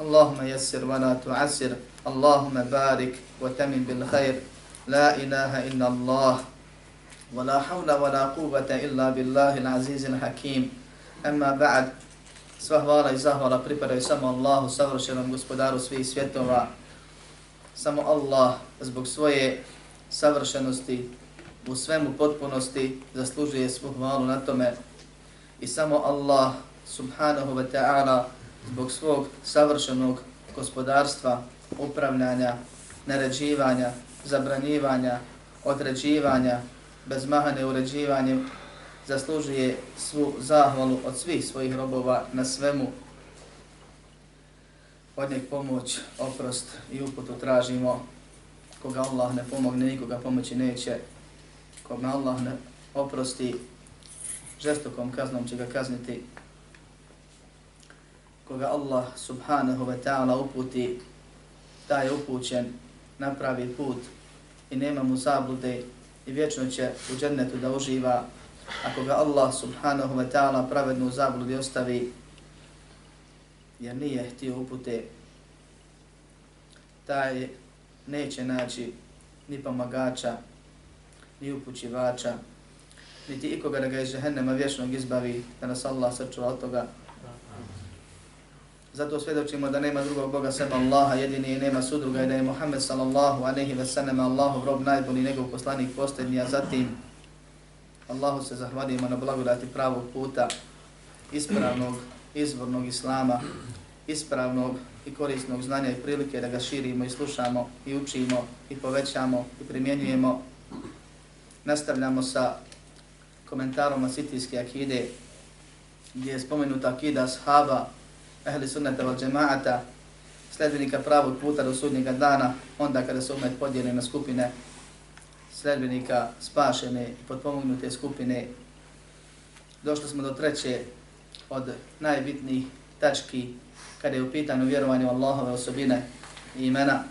اللهم يسر ولا تعسر اللهم بارك وتمن بالخير لا إله إلا الله ولا حول ولا قوة إلا بالله العزيز الحكيم أما بعد Sva hvala i zahvala pripadaju samo Allahu, savršenom gospodaru svih svjetova. Samo Allah zbog svoje savršenosti u svemu potpunosti zaslužuje svu hvalu na tome. I samo Allah subhanahu wa ta'ala zbog svog savršenog gospodarstva, upravljanja, naređivanja, zabranjivanja, određivanja, bez mahane uređivanjem, zaslužuje svu zahvalu od svih svojih robova na svemu. Od njeg pomoć, oprost i uputu tražimo. Koga Allah ne pomogne, nikoga pomoći neće. Koga Allah ne oprosti, žestokom kaznom će ga kazniti koga Allah subhanahu wa ta'ala uputi, taj je upućen, napravi put i nema mu zablude i vječno će u džennetu da uživa. Ako ga Allah subhanahu wa ta'ala pravednu zabludi ostavi, jer nije htio upute, taj neće naći ni pomagača, ni upućivača, niti ikoga da ga iz džehennema vječnog izbavi, da nas Allah sačuva od toga, Zato svedočimo da nema drugog Boga sem Allaha, jedini i nema sudruga i da je Muhammed sallallahu aleyhi ve sallam Allahu rob najbolji njegov poslanik posljednji, a zatim Allahu se zahvalimo na blagodati pravog puta, ispravnog, izvornog Islama, ispravnog i korisnog znanja i prilike da ga širimo i slušamo i učimo i povećamo i primjenjujemo. Nastavljamo sa komentarom Asitijske akide gdje je spomenuta akida sahaba ehli sunnata val džemaata, sledbenika pravog puta do sudnjega dana, onda kada se umet podijeli na skupine sledbenika spašene i potpomognute skupine, došli smo do treće od najbitnijih tački kada je u pitanju vjerovanje u Allahove osobine i imena.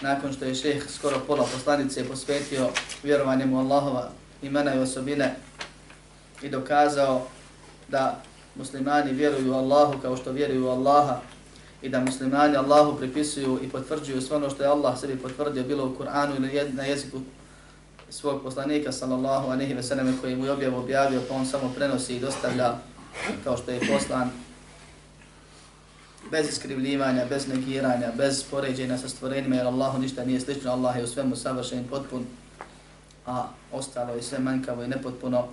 Nakon što je šeh skoro pola poslanice posvetio vjerovanjem u Allahova imena i osobine i dokazao da muslimani vjeruju Allahu kao što vjeruju Allaha i da muslimani Allahu pripisuju i potvrđuju sve ono što je Allah sebi potvrdio bilo u Kur'anu ili na jeziku svog poslanika sallallahu alejhi ve sellem koji mu je objav objavio pa on samo prenosi i dostavlja kao što je poslan bez iskrivljivanja, bez negiranja, bez poređenja sa stvorenjima, jer Allahu ništa nije slično, Allah je u svemu savršen i potpun, a ostalo je sve manjkavo i nepotpuno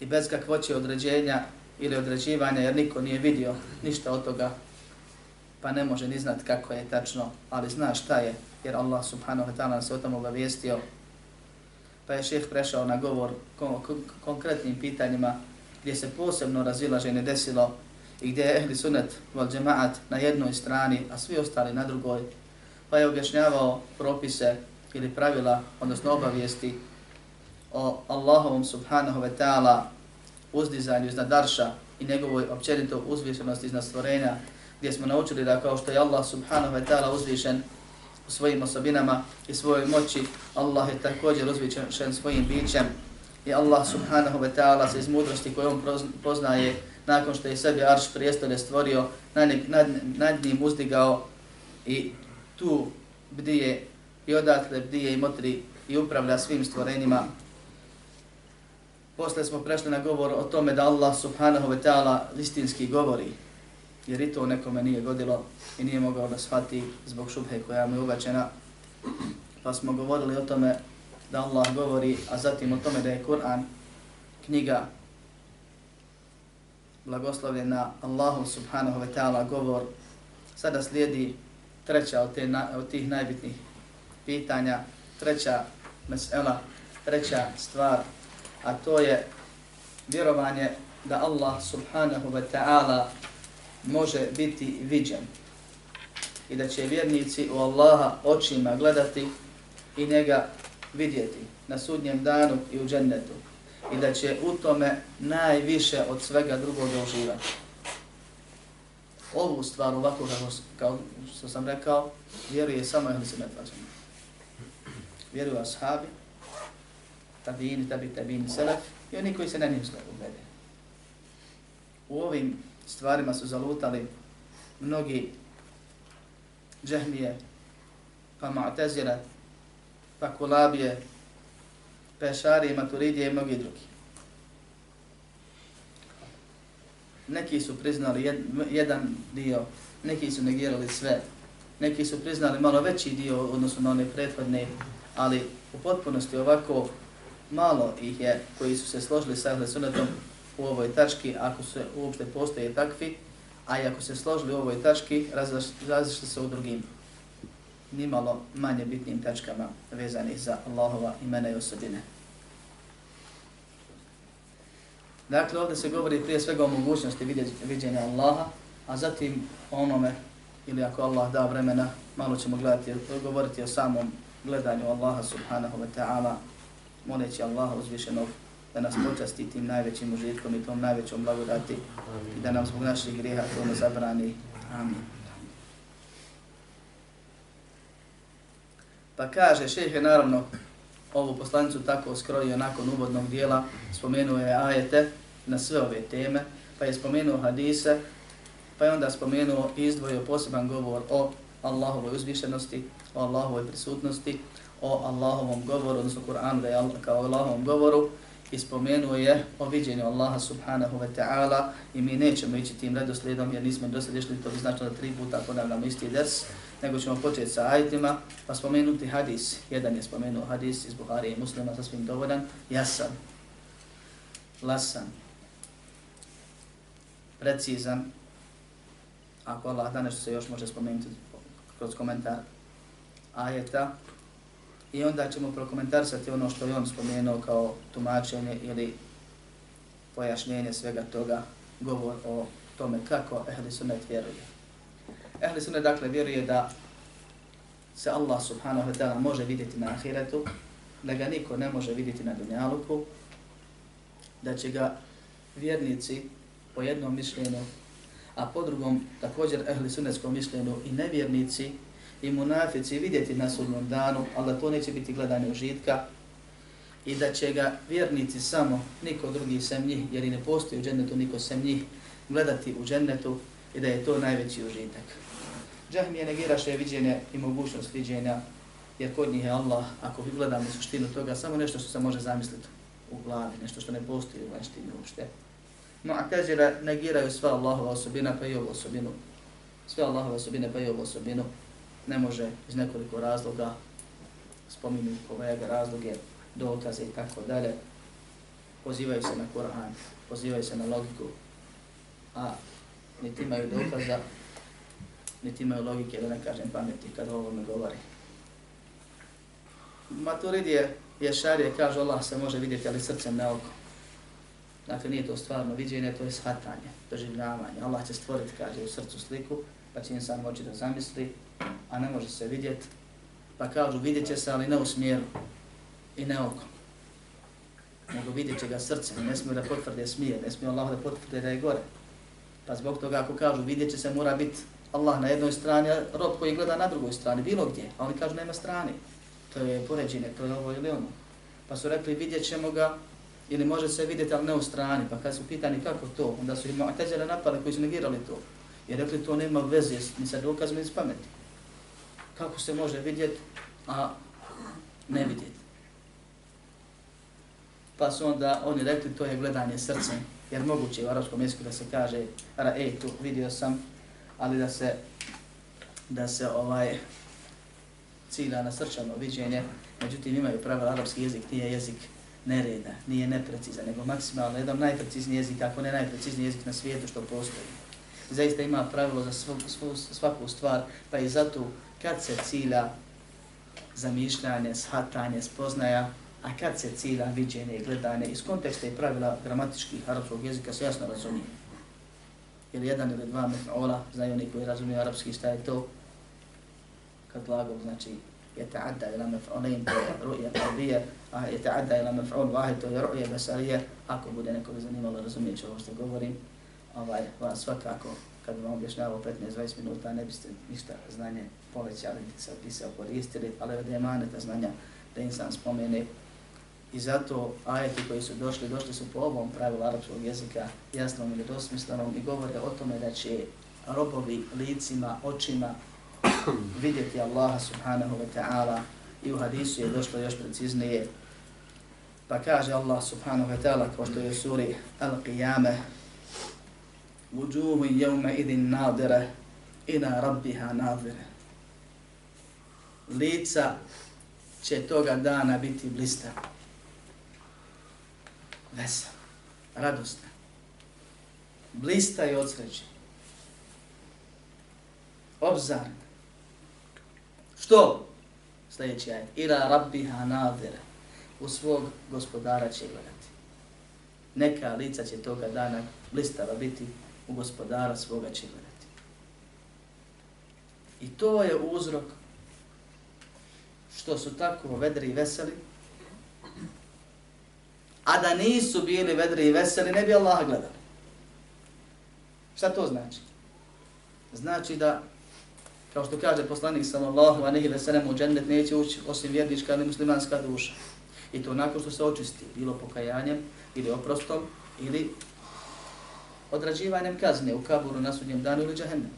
i bez kakvoće određenja ili određivanja jer niko nije vidio ništa od toga pa ne može ni znat kako je tačno, ali zna šta je jer Allah subhanahu wa ta'ala se o tom obavijestio. Pa je šeheh prešao na govor kon konkretnim pitanjima gdje se posebno razilaženje desilo i gdje je ehli sunet val džemaat na jednoj strani, a svi ostali na drugoj. Pa je objašnjavao propise ili pravila, odnosno obavijesti o Allahovom subhanahu wa ta'ala uzdizanju iznad Darša i njegovoj općenito uzvišenosti iznad stvorenja, gdje smo naučili da kao što je Allah subhanahu wa ta'ala uzvišen u svojim osobinama i svojoj moći, Allah je također uzvišen svojim bićem. I Allah subhanahu wa ta'ala se iz mudrosti koju on poznaje nakon što je sebi arš prijestolje stvorio, nad, nad, nad njim uzdigao i tu bdije i odatle bdije i motri i upravlja svim stvorenjima. Posle smo prešli na govor o tome da Allah subhanahu wa ta'ala istinski govori, jer i to nekome nije godilo i nije mogao da shvati zbog šubhe koja mu je uvačena. pa smo govorili o tome da Allah govori, a zatim o tome da je Kur'an knjiga blagoslovljena Allahu subhanahu wa ta'ala govor. Sada slijedi treća od, te, od tih najbitnijih pitanja, treća mesela, treća stvar, a to je vjerovanje da Allah subhanahu wa ta'ala može biti viđen i da će vjernici u Allaha očima gledati i njega vidjeti na sudnjem danu i u džennetu i da će u tome najviše od svega drugog uživati. Ovu stvar ovako kako, kao što sam rekao, vjeruje samo ehli se medvađama. Vjeruju ashabi, tabini, tabi, tabini, selef i oni koji se na njim uglede. U ovim stvarima su zalutali mnogi džehmije, pa mu'tazira, pa kulabije, pa pešari, maturidije i mnogi drugi. Neki su priznali jed, jedan dio, neki su negirali sve, neki su priznali malo veći dio odnosno na one prethodne, ali u potpunosti ovako malo ih je koji su se složili sa Ahle Sunnetom u ovoj tački, ako se uopšte postoje takvi, a i ako se složili u ovoj tački, različite se u drugim nimalo manje bitnim tačkama vezanih za Allahova imena i osobine. Dakle, ovdje se govori prije svega o mogućnosti viđenja Allaha, a zatim o onome, ili ako Allah da vremena, malo ćemo gledati, govoriti o samom gledanju Allaha subhanahu wa ta'ala, moleći Allaha uzvišenog da nas počasti tim najvećim užitkom i tom najvećom blagodati i da nam zbog naših grijeha to ne zabrani. Amin. Pa kaže, šeheh je naravno ovu poslanicu tako skrojio nakon uvodnog dijela, spomenuo je ajete na sve ove teme, pa je spomenuo hadise, pa je onda spomenuo i izdvojio poseban govor o Allahovoj uzvišenosti, o Allahovoj prisutnosti, o Allahovom govoru, odnosno Kur'an da je kao Allahovom govoru, i spomenuo je o viđenju Allaha subhanahu wa ta'ala i mi nećemo ići tim redoslijedom jer nismo dosled išli, to bi značilo da tri puta ponavljamo isti ders, nego ćemo početi sa ajitima, pa spomenuti hadis. Jedan je spomenuo hadis iz Buhari i muslima, sasvim dovoljan, jasan, lasan, precizan, ako Allah da nešto se još može spomenuti kroz komentar ajeta, i onda ćemo prokomentarisati ono što je on spomenuo kao tumačenje ili pojašnjenje svega toga, govor o tome kako ehli sunnet vjeruje. Ehli sunnet dakle vjeruje da se Allah subhanahu wa ta'ala može vidjeti na ahiretu, da ga niko ne može vidjeti na dunjaluku, da će ga vjernici po jednom mišljenju, a po drugom također ehli sunnetskom mišljenju i nevjernici i munafici vidjeti na sudnom danu, ali da to neće biti gledanje užitka i da će ga vjernici samo, niko drugi sem njih, jer i ne postoji u džennetu niko sem njih, gledati u džennetu i da je to najveći užitak. Džahmije negiraše viđenje i mogućnost viđenja, jer kod njih je Allah, ako vi gledamo suštinu toga, samo nešto što se može zamisliti u glavi, nešto što ne postoji u vanštini uopšte. No, a kaže da negiraju sva Allahova osobina, pa i ovu osobinu. Sve Allahova osobine, pa i ovu osobinu ne može iz nekoliko razloga spominju kolega razloge, dokaze i tako dalje. Pozivaju se na Kur'an, pozivaju se na logiku, a niti imaju dokaza, niti imaju logike, da ne kažem pameti kad ovo me govori. Maturidije je šarije, kaže Allah se može vidjeti, ali srcem na oko. Dakle, nije to stvarno viđenje, to je shvatanje, doživljavanje. Allah će stvoriti, kaže, u srcu sliku, pa će insan moći da zamisli, a ne može se vidjeti. Pa kažu, vidjet će se, ali ne u smjeru i ne oko. Nego vidjet će ga srce, ne smije da potvrde smije, ne smije Allah da potvrde da je gore. Pa zbog toga ako kažu, vidjet će se, mora biti Allah na jednoj strani, a rob koji gleda na drugoj strani, bilo gdje. A oni kažu, nema strani. To je poređine, to je ovo ili ono. Pa su rekli, vidjet ćemo ga, ili može se vidjeti, ali ne u strani. Pa kad su pitani kako to, onda su imali teđere napali koji su negirali to. I rekli to nema veze ni sa dokazom ni s pameti. Kako se može vidjeti, a ne vidjeti. Pa su onda oni rekli to je gledanje srcem. Jer moguće u arabskom jeziku da se kaže ra ej tu vidio sam, ali da se da se ovaj cilja na srčano viđenje, međutim imaju pravila, arapski jezik nije jezik nereda, nije neprecizan, nego maksimalno jedan najprecizniji jezik, ako ne najprecizniji jezik na svijetu što postoji. Zaista ima pravilo za svu, svu, svaku stvar, pa i zato kad se cilja zamišljanje, shvatanje, spoznaja, a kad se cilja viđenje i gledanje, iz konteksta i pravila gramatičkih arapskog jezika se jasno razumije. Ili jedan ili dva mef'ola, znaju oni koji razumiju arapski, šta je to? Kad glagol znači je ta'adda ila mef'olain, to je ru'ja qalbija, a je ta'adda ila mef'ol vahid, to je ru'ja basarija, ako bude nekoga zanimalo razumije ovo što govorim, ovaj, vam svakako, kad vam objašnjavao 15-20 minuta, ne biste ništa znanje povećali, niti se opisao koristili, ali da je maneta znanja da insan spomene. I zato ajeti koji su došli, došli su po ovom pravilu arapskog jezika, jasnom ili dosmislenom, i govore o tome da će robovi licima, očima vidjeti Allaha subhanahu wa ta'ala i u hadisu je došlo još preciznije. Pa kaže Allah subhanahu wa ta'ala kao što je u suri Al-Qiyamah Vujuhu jevme idin nadire ina rabbiha nadire. Lica će toga dana biti blista. Vesel, radosna. Blista i odsreće. Obzarna. Što? Sljedeći ajet. Ila rabbiha nadire. U svog gospodara će gledati. Neka lica će toga dana blistava biti u gospodara svoga će gledati. I to je uzrok što su tako vedri i veseli, a da nisu bili vedri i veseli, ne bi Allah gledali. Šta to znači? Znači da, kao što kaže poslanik sallallahu anehi ve sellem, u džennet neće ući osim vjernička ili muslimanska duša. I to nakon što se očisti, bilo pokajanjem, ili oprostom, ili odrađivanjem kazne u kaburu na sudnjem danu ili džahennem.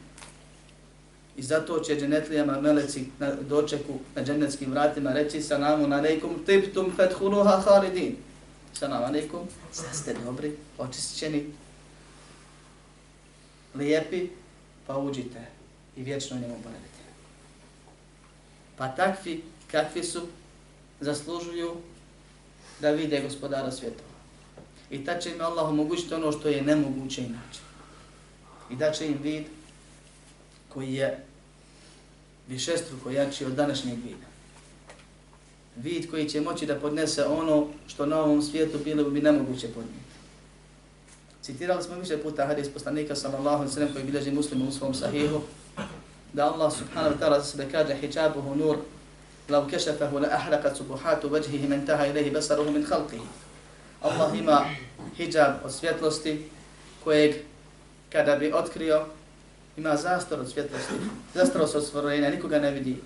I zato će dženetlijama meleci na dočeku na dženetskim vratima reći salamu alaikum tibtum fethuluha halidin. Salamu alaikum, sad ste dobri, očišćeni, lijepi, pa uđite i vječno njemu boravite. Pa takvi kakvi su, zaslužuju da vide gospodara svijeta. I ta će im Allah omogućiti ono što je nemoguće inače. I da će im vid koji je višestruko jači od današnjeg vida. Vid koji će moći da podnese ono što na ovom svijetu bilo bi nemoguće podnijeti. Citirali smo više puta hadis poslanika sallallahu alaihi sallam koji bilježi muslima u svom sahihu da Allah subhanahu wa ta'ala za sebe kaže hijabuhu nur lau kešafahu la ahraqat subuhatu vajhihi mentaha ilaihi basaruhu min khalqihi. Allah ima hijab od svjetlosti kojeg kada bi otkrio ima zastor od svjetlosti, zastor od stvorenja, nikoga ne vidi.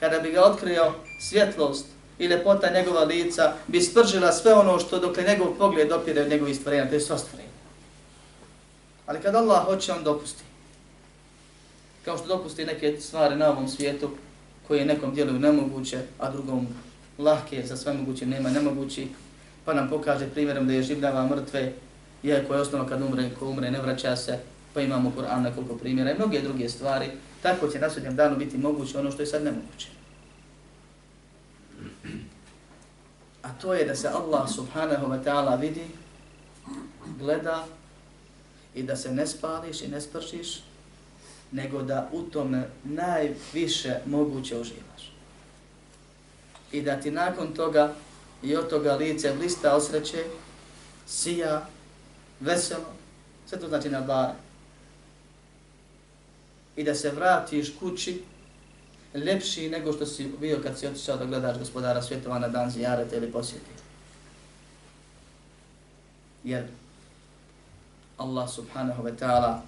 Kada bi ga otkrio svjetlost i lepota njegova lica bi spržila sve ono što dokle njegov pogled dopire od njegovih stvorenja, to je sva stvorenja. Ali kad Allah hoće, on dopusti. Kao što dopusti neke stvari na ovom svijetu koje nekom djeluju nemoguće, a drugom lahke, za sve moguće nema nemogući, pa nam pokaže primjerom da je življava mrtve, iako je osnovno kad umre, ko umre ne vraća se, pa imamo Kur'an nekoliko primjera i mnoge druge stvari, tako će na sudnjem danu biti moguće ono što je sad nemoguće. A to je da se Allah subhanahu wa ta'ala vidi, gleda i da se ne spališ i ne spršiš, nego da u tome najviše moguće uživaš. I da ti nakon toga i od toga lice blista osreće, sija, veselo, sve to znači na bare. I da se vratiš kući lepši nego što si bio kad si otišao da gledaš gospodara svjetova na dan zijarete ili posjeti. Jer Allah subhanahu wa ta'ala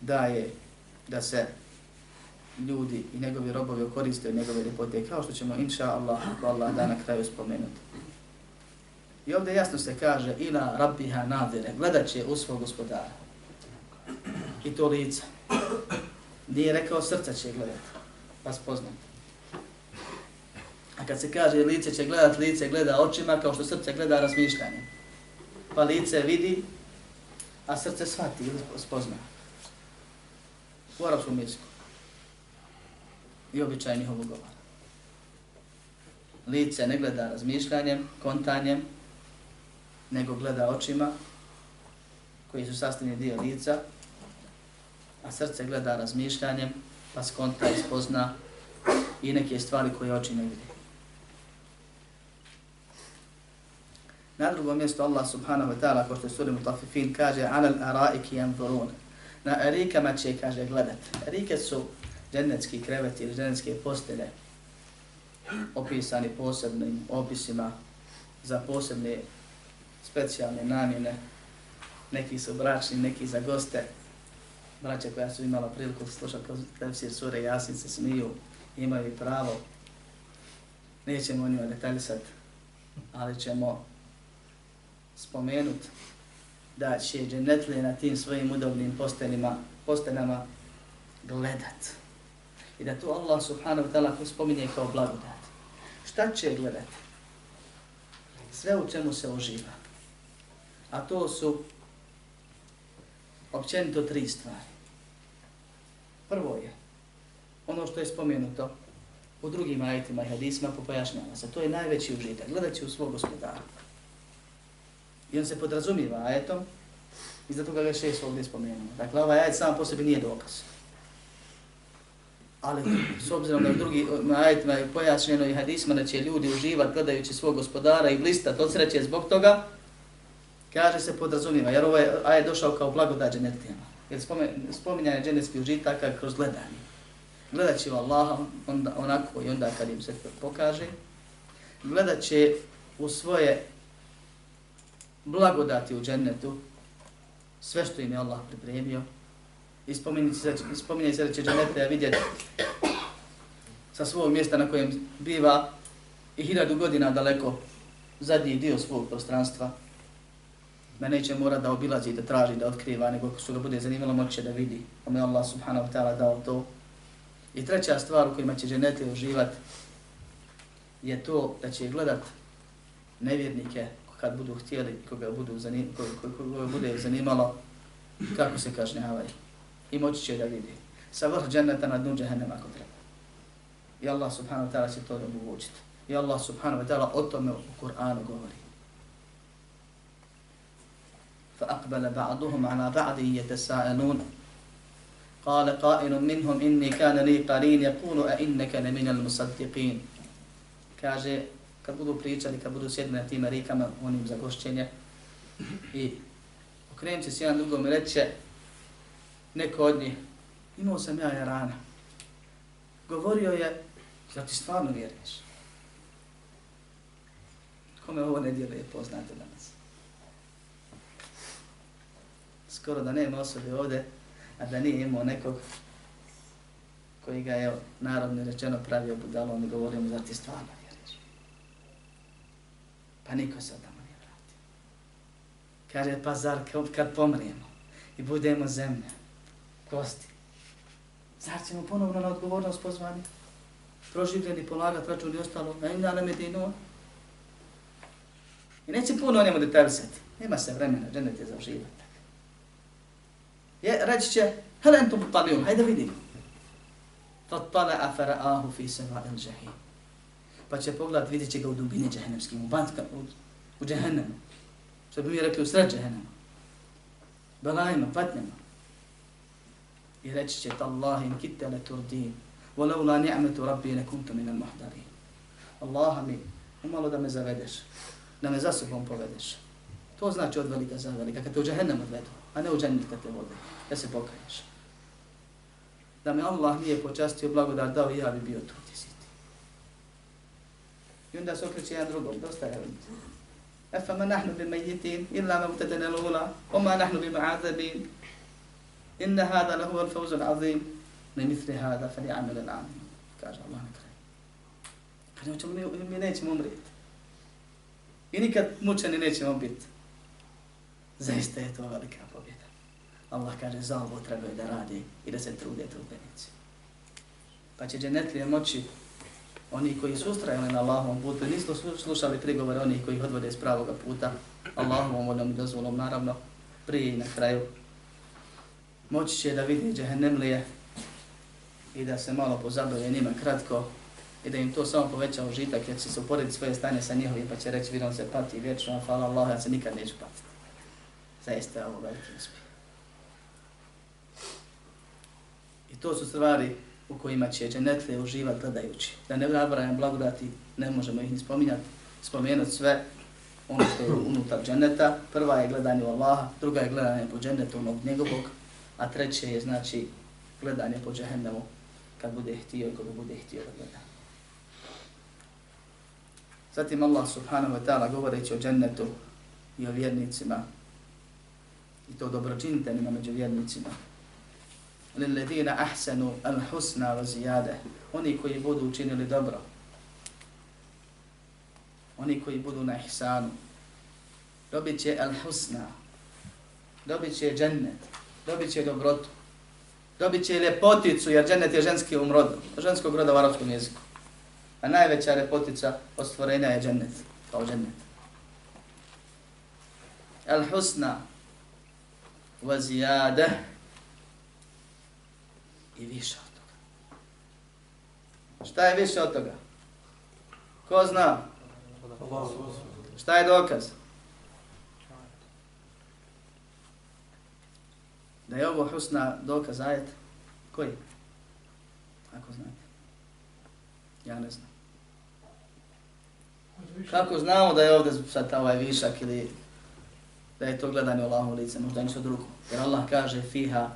daje da se ljudi i njegovi robovi koriste od njegove ljepote, kao što ćemo, inša Allah, ako Allah da na kraju spomenuti. I ovdje jasno se kaže, ila rabbiha nadire, gledat će u svog gospodara. I to lica. Nije rekao srca će gledat, pa spoznat. A kad se kaže lice će gledat, lice gleda očima, kao što srce gleda razmišljanje. Pa lice vidi, a srce shvati ili spozna. U arabskom jeziku. I običaj njihovog govora. lice ne gleda razmišljanjem, kontanjem, nego gleda očima koji su sastavni dio lica, a srce gleda razmišljanjem, pa skonta i spozna i neke stvari koje oči ne vidi. Na drugom mjestu Allah subhanahu wa ta'ala, ko što je suri Mutafifin, kaže Alal araiki yanzurun. Na erikama će, kaže, gledat. Erike su džennetski kreveti ili džennetske postelje, opisani posebnim opisima za posebne specijalne namjene. Neki su bračni, neki za goste. Braće koja su imala priliku slušati tefsir sure Jasin se smiju, imaju pravo. Nećemo o njima detaljisati, ali ćemo spomenuti da će dženetlije na tim svojim udobnim postelima, postelama gledat. I da to Allah subhanahu wa ta'ala spominje kao blagodat. Šta će gledati? Sve u čemu se oživa. A to su općenito tri stvari. Prvo je ono što je spomenuto u drugim ajetima i hadisma popojašnjava se. To je najveći užitak. Gledat će u svog gospodara. I on se podrazumijeva ajetom i zato ga šest ovdje spomenuo. Dakle, ovaj ajet sam po sebi nije dokaz. Ali s obzirom da u drugi ajetima je pojašnjeno i hadisma da će ljudi uživati gledajući svog gospodara i blistat od sreće zbog toga, kaže se podrazumijeva, jer ovaj ajet došao kao blagodat dženetijama. Jer spominjanje dženetskih užitaka kroz gledanje. Gledat će Allaha onda, onako i onda kad im se pokaže. Gledat će u svoje blagodati u džennetu, sve što im je Allah pripremio, i spominje se da će džennete vidjeti sa svog mjesta na kojem biva i hiljadu godina daleko zadnji dio svog prostranstva, da neće mora da obilazi, da traži, da otkriva, nego ako su ga bude zanimalo moće da vidi. Ome Allah subhanahu wa ta'ala dao to. I treća stvar u kojima će dženete uživati je to da će gledat nevjernike kad budu htjeli, koga budu zanim, koga, koga bude zanimalo, kako se kažnjavaju I moći će da vidi. Sa vrh dženneta na dnu džehennema ako treba. I Allah subhanahu wa ta'ala će to omogućiti. I Allah subhanahu wa ta'ala o tome u Kur'anu govori. فأقبل بعضهم على بعض يتساءلون قال قائل منهم إني كان لي قرين يقول أئنك لمن المصدقين kaže kad budu pričali, kad budu sjedili na tim rikama, onim za gošćenje, i okrenut će se jedan drugom i reće, neko od njih, imao sam ja jarana. Govorio je, da ti stvarno vjeruješ. Kome ovo ne djeluje, poznato danas. Skoro da nema osobe ovde, a da nije imao nekog koji ga je narodno rečeno pravio budalom i govorio mu, da ti stvarno Pa niko se tamo nije vratio. Kaže, pa zar kad pomrijemo i budemo zemlja, gosti. zar ćemo ponovno na odgovornost pozvani? Proživljeni, polagat, račun i ostalo, na im nam je dinu. I neće puno o njemu detaljsati. Nema se vremena, dženet je za. Je, reći će, hele entum palium, hajde vidimo. Fatpala afara ahu fi seva il džahim pa će pogled vidjet će ga u dubini džehennemskim, u bantka, u, u džehennemu. Što bi mi rekli u sred džehennema. Belajima, patnjama. I reći će Tallahi in kitte le turdin, volau la ni'metu rabbi ne kuntu minal muhdarin. Allaha mi, umalo da me zavedeš, da me za sobom povedeš. To znači od velika za velika, kad te u džahennem odvedu, a ne u džennet kad te vode, da se pokaješ. Da me Allah nije počastio blagodar dao i ja bi bio tu. I onda se okreće jedan drugom, dosta je vidite. Efa ma nahnu bi mejitin, illa ma mutadana lula, oma ma nahnu bi ma'azabin. Inna hada lahu al fawzu al azim, ne misli hada, fa li amil al amin. Kaže Allah na kraju. Pa kaže, ćemo, mi, mi nećemo umrijeti. I nikad mučeni nećemo biti. Zaista je to velika pobjeda. Allah kaže, za ovo treba da radi i da se trude trudbenici. Pa će dženetlije moći oni koji su ustrajali na Allahovom putu, nisu slušali prigovore onih koji ih odvode iz pravog puta, Allahovom voljom i dozvolom, naravno, prije i na kraju. Moći će da vidi džehennemlije i da se malo pozabave njima kratko i da im to samo poveća užitak, jer će se uporediti svoje stanje sa njihovim, pa će reći, vidim se pati vječno, hvala Allah, ja se nikad neću patiti. Zaista je ovo veliki uspjeh. I to su stvari u kojima će dženetle uživati gledajući. Da ne nabrajam blagodati, ne možemo ih ni spominjati, spomenuti sve ono što je unutar dženeta. Prva je gledanje u Allaha, druga je gledanje po dženetu onog njegovog, a treće je znači gledanje po džehennemu kad bude htio i koga bude htio da gleda. Zatim Allah subhanahu wa ta'ala govoreći o džennetu i o vjernicima i to dobročinitenima među vjernicima. Lilladina ahsanu al husna wa ziyade. Oni koji budu učinili dobro. Oni koji budu na ihsanu. Dobit će al husna. Dobit će džennet. Dobit će dobrotu. Dobit će lepoticu, jer džennet je ženski umrod. Ženskog roda u arabskom jeziku. A najveća lepotica od stvorenja je džennet. Kao džennet. Al husna wa zijade i više od toga. Šta je više od toga? Ko zna? Šta je dokaz? Da je ovo husna dokaz ajet? Koji? Ako znate. Ja ne znam. Kako znamo da je ovdje sad ovaj višak ili da je to gledanje Allahom lice, možda ništa drugo. Jer Allah kaže fiha,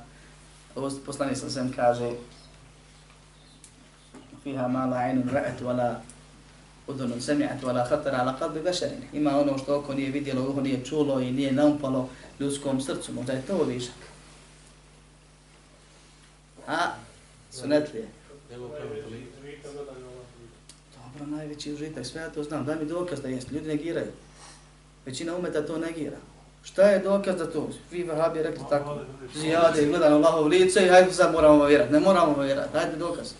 poslani sam sem kaže fiha ma la ainun ra'at wala udunun sami'at wala khatara ala qalbi basharin. Ima ono što oko nije vidjelo, uho nije čulo i nije naumpalo ljudskom srcu. Možda je to višak. A, sunetlije. Dobro, najveći užitak, sve ja to znam. Daj mi dokaz da jeste, Ljudi negiraju. Većina umeta to negira. Šta je dokaz za to? Vi vahabi rekli tako. Zijade gledam Allahov lice i hajde sad moramo vjerati. Ne moramo vjerati. Hajde dokaz.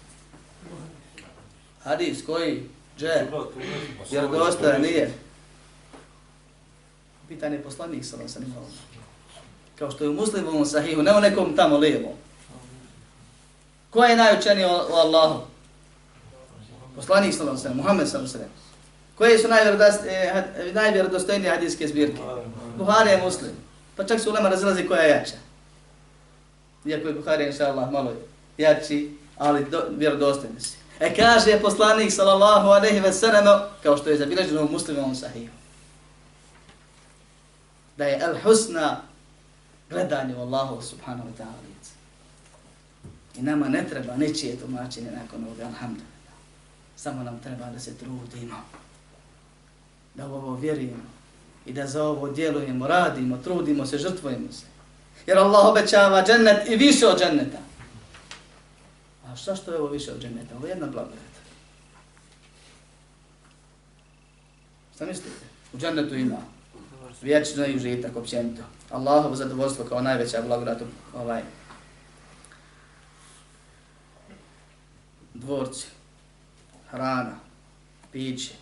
Hadis koji? Dže? Jer dosta nije. Pitanje poslanik sa vas. Kao što je u muslimovom sahihu, ne u nekom tamo lijevom. Ko je najučeniji u Allahu? Poslanik sallallahu alejhi sam, Muhammed sallallahu vam sam. Koje su eh, najvjerodostojnije hadijske zbirke? Buhari je muslim. Pa čak su ulema razilazi koja je jača. Iako je Buhari, inša Allah, malo jači, ali vjerodostojni si. E kaže poslanik, sallallahu aleyhi ve sellem kao što je zabilježeno u Muslimovom sahiju. Da je al-husna gledanje u Allahu subhanahu wa ta'ala lice. I nama ne treba ničije tumačenje nakon ovoga, alhamdulillah. Samo nam treba da se trudimo da u ovo vjerujemo i da za ovo djelujemo, radimo, trudimo se, žrtvujemo se. Jer Allah obećava džennet i više od dženneta. A šta što je ovo više od dženneta? Ovo je jedna blagodat. Šta mislite? U džennetu ima vječno i užitak općenito. Allahovo zadovoljstvo kao najveća blagodat ovaj dvorci, hrana, piće,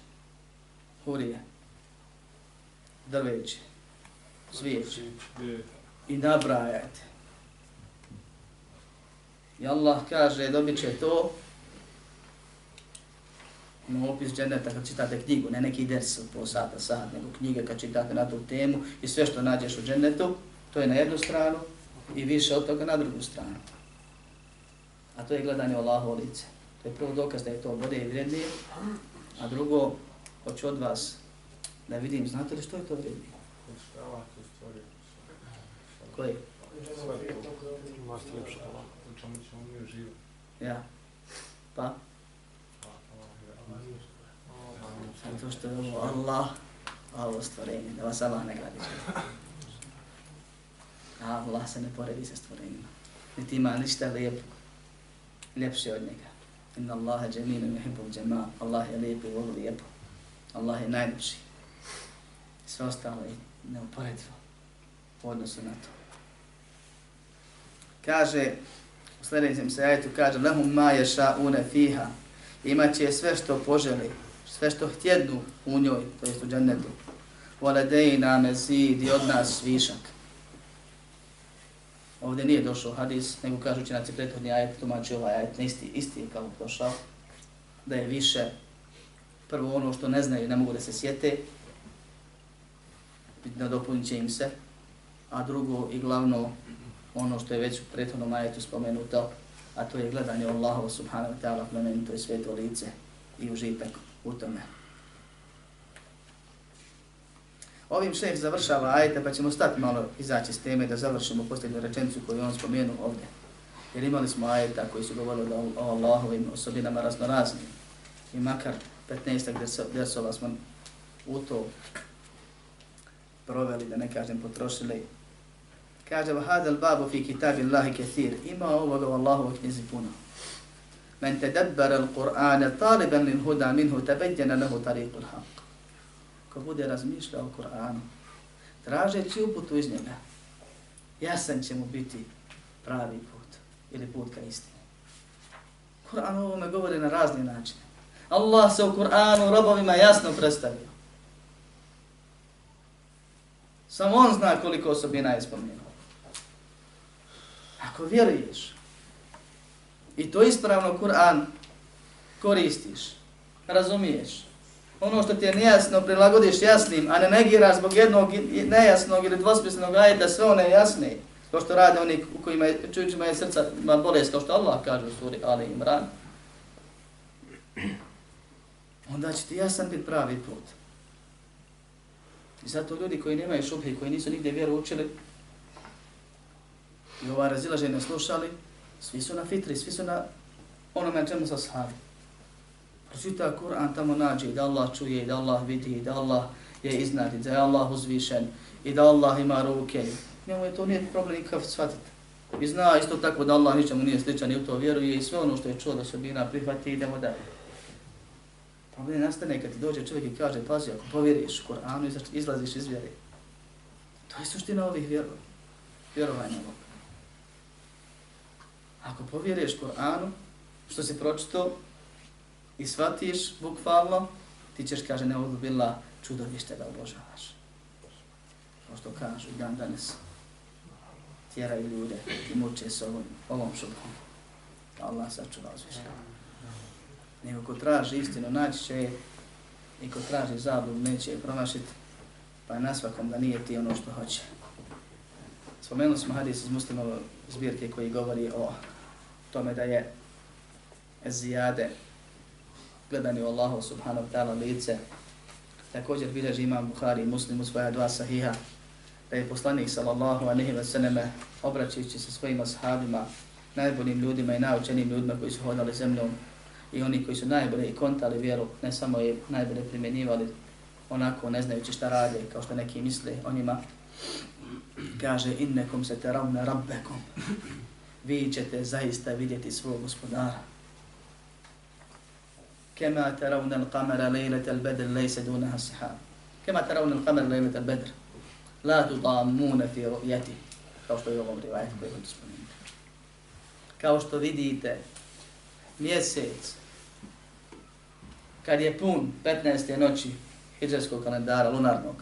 hurije, drveće, zvijeće i nabrajajte. I Allah kaže, dobit će to, ima opis dženeta kad čitate knjigu, ne neki ders od pol sata, sat, nego knjige kad čitate na tu temu i sve što nađeš u dženetu, to je na jednu stranu i više od toga na drugu stranu. A to je gledanje Allahu lice. To je prvo dokaz da je to bolje i vrednije, a drugo, hoću od vas da vidim, znate li što je to vrednije? Koji? Ja. Pa? Zato što je ovo Allah, ovo stvorenje, da vas Allah ne gradi. Allah se ne poredi sa stvorenjima. Niti ima ništa lijepo, ljepše od njega. Inna Allaha džeminu yuhibbul džema. Allah je lijepo i voli lijepo. Allah je najljepši. Sve ostalo je neuporedivo u odnosu na to. Kaže, u sljedećem se kaže, lehum ma ješa une fiha, imaće sve što poželi, sve što htjednu u njoj, to jest u džennetu. Voledejna me i od nas višak. Ovdje nije došao hadis, nego kažu će na prethodni ajet, tumači ovaj ajet, isti, isti je kao došao. da je više prvo ono što ne znaju, ne mogu da se sjete, nadopunit će im se, a drugo i glavno ono što je već u prethodnom ajetu spomenuto, a to je gledanje Allahu subhanahu wa ta'ala plemenito i sveto lice i užitak u tome. Ovim šef završava ajete, pa ćemo stati malo izaći s teme da završimo posljednju rečenicu koju on spomenuo ovdje. Jer imali smo ajeta koji su govorili o Allahovim osobinama raznoraznim. I makar 15. desova smo u to proveli, da ne kažem potrošili. Kaže, vahada babu fi kitabi Allahi kathir. Ima ovoga u Allahovu knjizi puno. Men tedabbar al-Qur'an taliban lil huda minhu tabayyana lahu tariqul. Ko bude razmišljao o Kur'anu, tražeći uputu iz njega, jasan će mu biti pravi put ili put ka istini. Kur'an ovome govori na razni načine. Allah se u Kur'anu robovima jasno predstavio. Samo on zna koliko osobina je spomenuo. Ako vjeruješ i to ispravno Kur'an koristiš, razumiješ, ono što ti je nejasno prilagodiš jasnim, a ne negiraš zbog jednog nejasnog ili dvosmislenog ajeta sve one jasne, kao što rade oni u kojima je, čujućima je srca ma bolest, kao što Allah kaže u suri Ali Imran, onda će ti jasan biti pravi put. I zato ljudi koji nemaju šubhe, koji nisu nigdje vjeru učili, i ova razilaženja slušali, svi su na fitri, svi su na onome čemu sa sahabi. Pročita Kur'an tamo nađe da Allah čuje, da Allah vidi, da Allah je iznad, da je Allah uzvišen i da Allah ima ruke. Njemu je to nije problem nikakav shvatiti. I zna isto tako da Allah ničemu nije sličan i u to vjeruje i sve ono što je čuo da se bina prihvati idemo dalje. Problem nastane kad ti dođe čovjek i kaže, pazi, ako povjeriš u Koranu, izlaziš iz vjere. To je suština ovih vjerova. Vjerovanja ovog. Ako povjeriš Koranu, što se pročito i shvatiš bukvalno, ti ćeš, kaže, ne odubila čudovište da obožavaš. Kao što kažu dan danas, tjeraju ljude i muče s ovom, ovom šubom. Allah sačuva uzvišava nego ko traži istinu naći će je i ko traži zablud neće je promašiti, pa je na svakom da nije ti ono što hoće. Spomenuli smo hadis iz muslimove zbirke koji govori o tome da je zijade gledani u Allahu subhanahu wa ta'ala lice. Također bilježi imam Bukhari i muslim u svoja dva sahiha da je poslanik sallallahu anehi wa selleme obraćajući se svojim ashabima, najboljim ljudima i naučenim ljudima koji su hodali zemljom, i oni koji su najbolje i kontali vjeru, ne samo je najbolje primjenjivali onako ne znajući šta rade, kao što neki misle o njima, kaže innekom se teravne rabbekom. Vi ćete zaista vidjeti svog gospodara. Kema te ravne l'kamera lejlete l'bedr lejse dunaha sihab. Kema te ravne l'kamera lejlete l'bedr. La tu damune fi ru'jeti. Kao što je ovom rivajetu koji hoću spomenuti. Kao što vidite, mjesec, kad je pun 15. noći hijđarskog kalendara, lunarnog,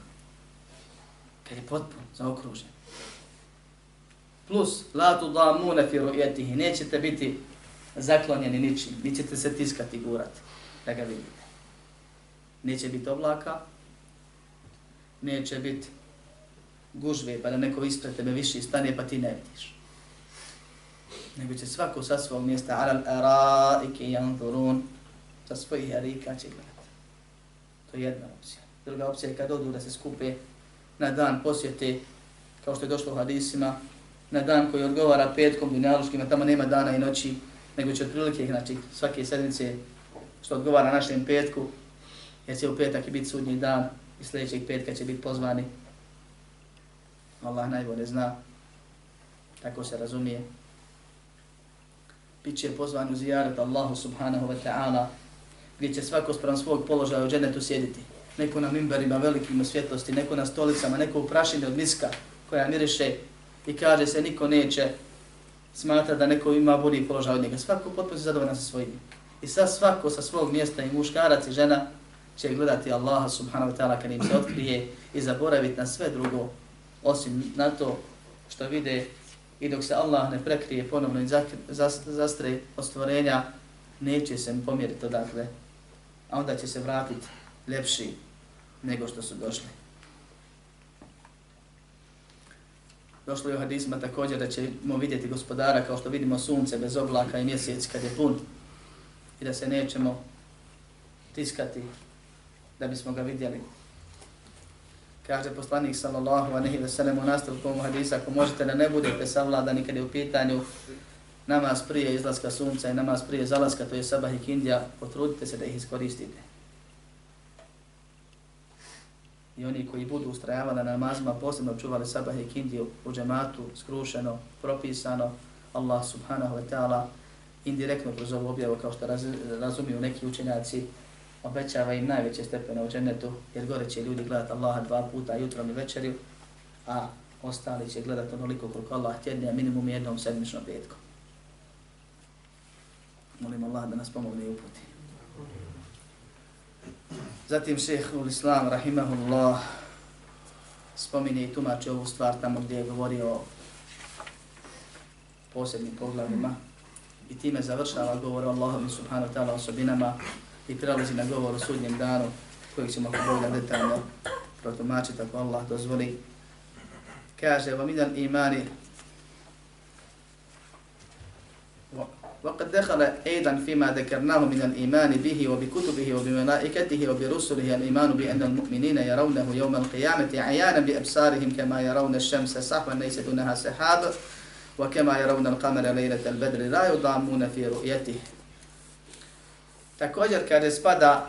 kad je potpun, zaokružen. Plus, la tu damune fi rujetihi, nećete biti zaklonjeni ničim, nećete se tiskati gurati da ga vidite. Neće biti oblaka, neće biti gužve, pa da neko ispred tebe više stane, pa ti ne vidiš. Nego će svako sa svog mjesta, alal araike yanzurun sa svojih arika će gledati. To je jedna opcija. Druga opcija je kad odu da se skupe na dan posjete, kao što je došlo u hadisima, na dan koji odgovara petkom dunjaluškim, tamo nema dana i noći, nego će otprilike, znači svake sedmice što odgovara našem petku, jer će u petak biti sudnji dan i sljedećeg petka će biti pozvani. Allah najbolje zna, tako se razumije. Biće pozvan u zijaret Allahu subhanahu wa ta'ala gdje će svako sprem svog položaja u dženetu sjediti. Neko na mimberima velikim svjetlosti, neko na stolicama, neko u prašini od miska koja miriše i kaže se niko neće smatra da neko ima bolji položaj od njega. Svako potpuno se zadovoljna sa svojim. I sad svako sa svog mjesta i muškarac i žena će gledati Allaha subhanahu wa ta'ala kad im se otkrije i zaboraviti na sve drugo osim na to što vide i dok se Allah ne prekrije ponovno i zastre od stvorenja neće se pomjeriti odakle, a onda će se vratiti ljepši nego što su došli. Došlo je u hadisma također da ćemo vidjeti gospodara kao što vidimo sunce bez oblaka i mjesec kad je pun i da se nećemo tiskati da bismo ga vidjeli. Kaže poslanik sallallahu alejhi ve sellem u nastavku hadisa, ako možete da ne budete savladani kad je u pitanju namaz prije izlaska sunca i namaz prije zalaska, to je sabah i kindija, potrudite se da ih iskoristite. I oni koji budu ustrajavali na namazima, posebno čuvali sabah i kindiju u džematu, skrušeno, propisano, Allah subhanahu wa ta'ala indirektno kroz ovu objavu, kao što raz, razumiju neki učenjaci, obećava im najveće stepene u džennetu, jer gore će ljudi gledati Allaha dva puta jutrom i večerju, a ostali će gledati onoliko koliko Allah tjedne, a minimum jednom sedmično petkom. Molim Allah da nas pomogne i uputi. Zatim šeheh ul Islam, rahimahullah, spominje i tumače ovu stvar tamo gdje je govorio o posebnim poglavima i time završava govor o Allahom subhanahu wa ta'ala osobinama i prelazi na govor o sudnjem danu kojeg ćemo ako Boga detaljno protumačiti ako Allah dozvoli. Kaže, minal imani وقد دخل أيضا فيما ذكرناه من الإيمان به وبكتبه وبملائكته وبرسله الإيمان بأن المؤمنين يرونه يوم القيامة عيانا بأبصارهم كما يرون الشمس صحوا ليس دونها سحاب وكما يرون القمر ليلة البدر لا يضامون في رؤيته Također kada spada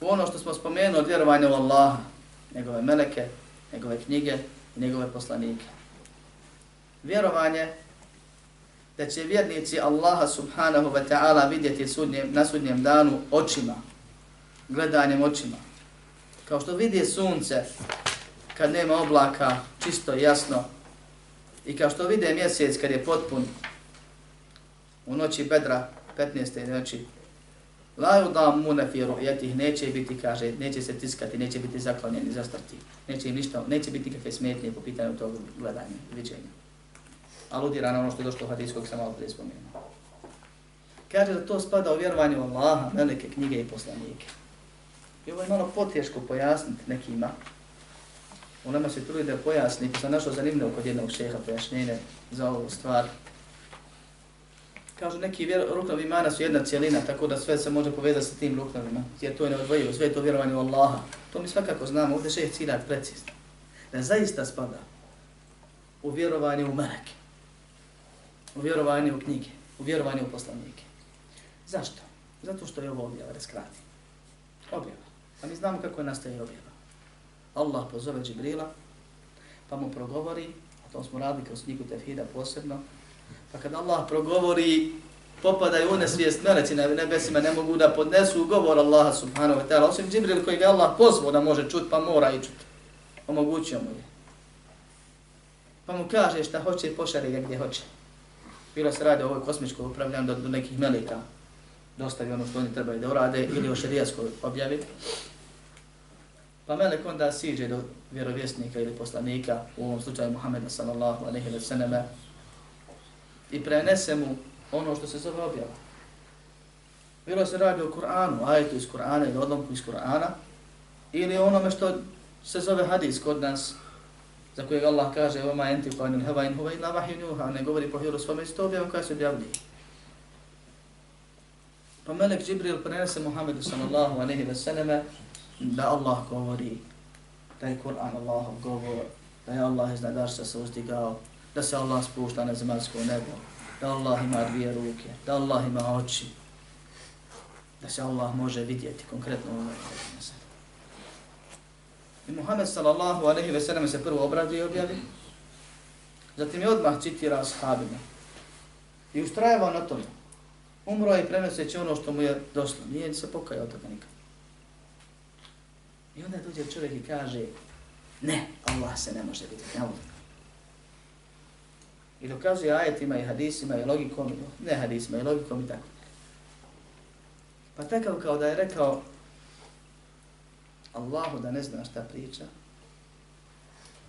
u ono što smo spomenuli od vjerovanja u Allaha, njegove meleke, njegove knjige i njegove poslanike. Vjerovanje da će vjernici Allaha subhanahu wa ta'ala vidjeti sudnjem, na sudnjem danu očima, gledanjem očima. Kao što vidi sunce kad nema oblaka, čisto, jasno, i kao što vide mjesec kad je potpun u noći bedra, 15. noći, znači, La yudamuna fi ru'yatihi neće biti kaže neće se tiskati neće biti zaklonjeni zastrti neće im ništa neće biti kakve smetnje po pitanju tog gledanja viđenja aludira na ono što je došlo hadiskog sam malo prije spomenuo. Kaže da to spada u vjerovanju Allaha, velike knjige i poslanike. I ovo je malo poteško pojasniti nekima. U nama se trudi da pojasni, pa sam našao zanimljivo kod jednog šeha pojašnjenje za ovu stvar. Kažu neki vjer, ruknovi imana su jedna cijelina, tako da sve se može povezati sa tim ruknovima, jer to je neodvojivo, sve je to vjerovanje u Allaha. To mi svakako znamo, ovdje šeh cilja precizno. Da zaista spada u vjerovanje u meleke u vjerovanje u knjige, u vjerovanje u poslanike. Zašto? Zato što je ovo objava, da skrati. Objava. A mi znamo kako je nastaje objava. Allah pozove Džibrila, pa mu progovori, a to smo radili kroz knjigu Tevhida posebno, pa kad Allah progovori, popadaju u nesvijest meleci na nebesima, ne mogu da podnesu govor Allaha subhanahu wa ta'ala, osim Džibril koji ga Allah pozvao da može čut, pa mora i čut. Omogućio mu je. Pa mu kaže šta hoće i pošari ga gdje hoće bilo se radi o ovoj kosmičkoj upravljanju do, do nekih melika, dostavi ono što oni trebaju da urade, ili o šarijaskoj objavi. Pa melek onda siđe do vjerovjesnika ili poslanika, u ovom slučaju Muhammeda sallallahu alaihi wa sallam, i prenese mu ono što se zove objava. Bilo se radi o Kur'anu, ajetu iz Kur'ana ili odlomku iz Kur'ana, ili onome što se zove hadis kod nas, za kojeg Allah kaže وَمَا يَنْتِقُ عَنِ الْهَوَا إِنْ هُوَ إِلَّا وَحْيٌ يُوحَا ne govori po hiru svome isto objavom koja se objavlji. Pa Melek Džibril prenese Muhammedu sallallahu aleyhi ve selleme da Allah govori, da je Kur'an Allahov govor, da je Allah iznad arša se uzdigao, da se Allah spušta na zemalsko nebo, da Allah ima dvije ruke, da Allah ima oči, da se Allah može vidjeti konkretno u ovoj I Muhammed sallallahu alaihi ve sellem se prvo obradio i objavi. Zatim je odmah citira ashabima. I ustrajavao na tome. Umro i prenoseći ono što mu je došlo. Nije se pokajao toga nikad. I onda dođe čovjek i kaže ne, Allah se ne može biti Ne I dokazuje ajetima i hadisima i logikom, ne hadisima i logikom i tako. Pa takav kao da je rekao Allahu da ne zna šta priča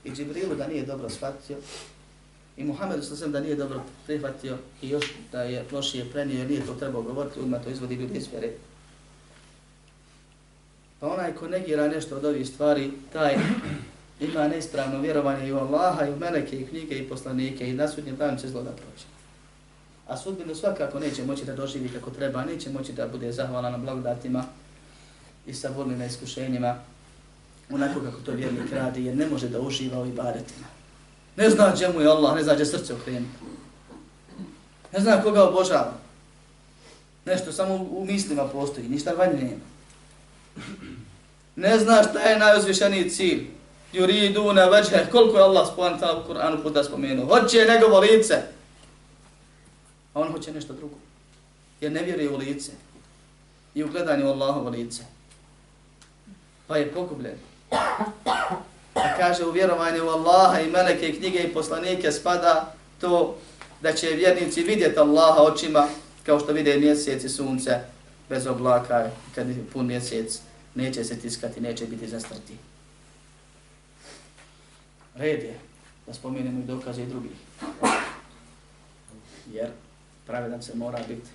i Džibrilu da nije dobro shvatio I Muhammedu sa da nije dobro prihvatio i još da je lošije prenio jer nije to trebao govoriti, odmah to izvodi ljudi iz vjere. Pa onaj ko negira nešto od ovih stvari, taj ima neispravno vjerovanje i u Allaha, i u Meleke, i knjige, i poslanike, i na sudnjem danu će zlo da prođe. A sudbinu svakako neće moći da doživi kako treba, neće moći da bude zahvalan na blagodatima i sa na iskušenjima, onako kako to vjernik radi, jer ne može da uživa u ibadetima. Ne zna gdje mu je Allah, ne zna gdje srce okrenu. Ne zna koga obožava. Nešto samo u mislima postoji, ništa vanje nema. Ne zna šta je najuzvišeniji cilj. Juridu na veđe, koliko je Allah spomenuo u Kur'anu puta spomenuo. Hoće njegovo lice. A on hoće nešto drugo. Jer ne vjeruje u lice. I u gledanju Allahovo lice. Pa je pokubljen. A pa kaže u vjerovanju u Allaha i meleke i knjige i poslanike spada to da će vjernici vidjeti Allaha očima kao što vide mjesec i sunce bez oblaka kad je pun mjesec neće se tiskati, neće biti zastrti. Red je da spomenemo i dokaze i drugih. Jer pravedan se mora biti.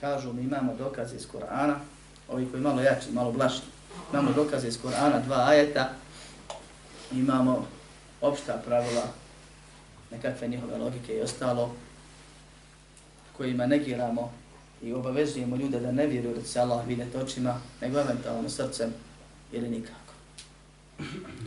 Kažu mi imamo dokaze iz Korana, ovi koji malo jači, malo blaši. Imamo dokaze iz Korana, dva ajeta, imamo opšta pravila, nekakve njihove logike i ostalo, kojima negiramo i obavezujemo ljude da ne vjeruju da se Allah vide očima, nego eventualno srcem ili nikako.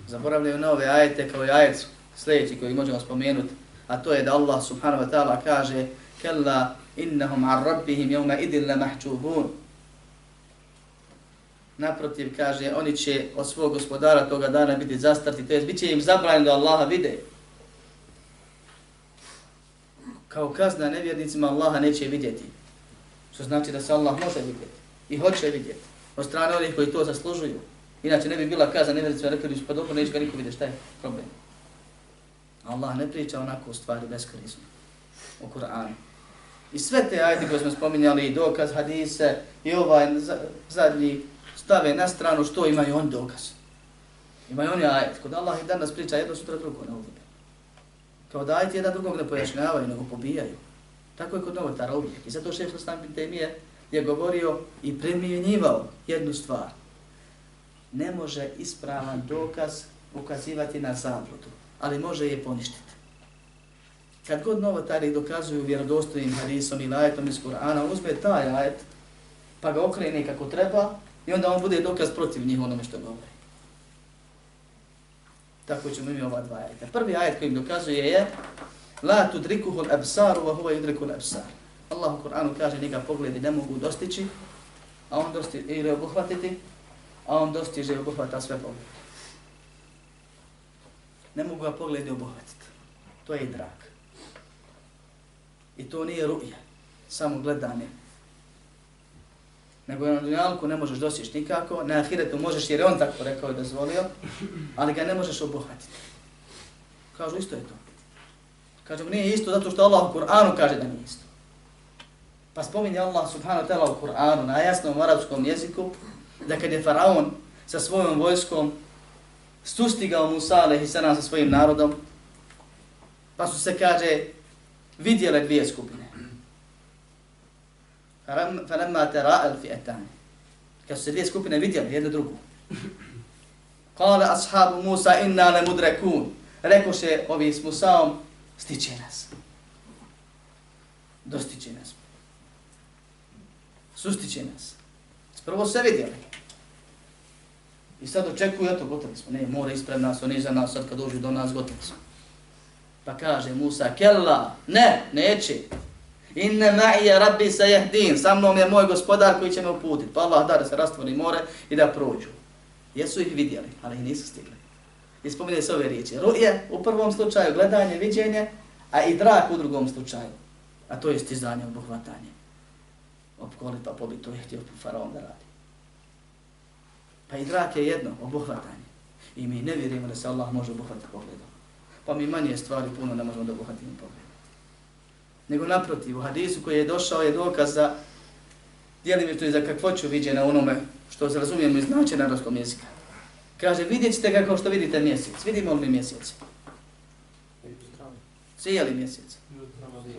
Zaboravljaju na ove ajete kao i ajet sljedeći koji možemo spomenuti, a to je da Allah subhanahu wa ta'ala kaže Kalla innahum ar rabbihim jevma idin la mahčubun. Naprotiv kaže, oni će od svog gospodara toga dana biti zastrti, to je bit će im zabranjeno da Allaha vide. Kao kazna nevjernicima Allaha neće vidjeti. Što znači da se Allah može vidjeti i hoće vidjeti od strane onih koji to zaslužuju. Inače ne bi bila kaza nevjericima rekli bi pa dobro, neće ga niko vidjeti, šta je problem? Allah ne priča onako u stvari beskorisno u Kur'anu. I sve te ajde koje smo spominjali, i dokaz, hadise, i ovaj zadnji stave na stranu što imaju on dokaz. Imaju oni ajet. Kod Allah i danas priča jedno sutra drugo na uvijek. Kao da ajet jedan drugog ne pojašnjavaju, nego pobijaju. Tako je kod novotara uvijek. I zato šehr Islam Bintemije je govorio i primjenjivao jednu stvar. Ne može ispravan dokaz ukazivati na zabludu, ali može je poništiti. Kad god novotari dokazuju vjerodostojnim hadisom ili ajetom iz Kur'ana, uzme taj ajet, pa ga okrene kako treba, i onda on bude dokaz protiv njih onome što govori. Tako ćemo imati ova dva ajeta. Prvi ajet koji im dokazuje je La tudrikuhu al-absaru wa huwa yudriku al-absar. Allah u Kur'anu kaže njega pogledi ne mogu dostići, a on dostiže ili obuhvatiti, a on dostiže i obuhvata sve poglede. Ne mogu ga pogledi obuhvatiti. To je i drak. I to nije ruja, samo gledanje. Nego na dunjalku ne možeš dostići nikako, na ahiretu možeš jer je on tako rekao i dozvolio, ali ga ne možeš obuhvatiti. Kažu isto je to. Kažemo nije isto zato što Allah u Kur'anu kaže da nije isto. Pa spominje Allah subhanahu wa ta'ala u Kur'anu na jasnom arapskom jeziku da kad je Faraon sa svojom vojskom sustigao Musa alaihi sa svojim narodom pa su se kaže vidjele dvije skupine. Falamma tera al fi'atani. Kad su se dvije skupine vidjele jednu drugu. Kale ashabu Musa inna le mudrekun. Rekoše ovi s Musaom stiće nas. Dostiće nas. Sustiće nas. Prvo se vidjeli. I sad očekuju, eto, gotovi smo. Ne, mora ispred nas, on iza nas, sad kad dođu do nas, gotovi smo. Pa kaže Musa, kella, ne, neće. Inne ma'ije rabbi se jehdin, sa mnom je moj gospodar koji će me uputiti. Pa Allah da da se rastvori more i da prođu. Jesu ih vidjeli, ali ih nisu stigli. I spominje se ove riječi. Ru'je u prvom slučaju gledanje, viđenje, a i drak u drugom slučaju. A to je stizanje, obuhvatanje. Opkoli pa pobi, to je htio faraon da radi. Pa i drak je jedno, obuhvatanje. I mi ne vjerujemo da se Allah može obuhvatiti pogledom. Pa mi manje stvari puno ne možemo da obuhvatimo pogledom. Nego naprotiv, u hadisu koji je došao je dokaz za dijelim je to i za kakvoću viđena onome što se razumijemo iz značaja arabskog jezika. Kaže, vidjet ćete kako što vidite mjesec. Vidimo li mjesec? Cijeli mjesec.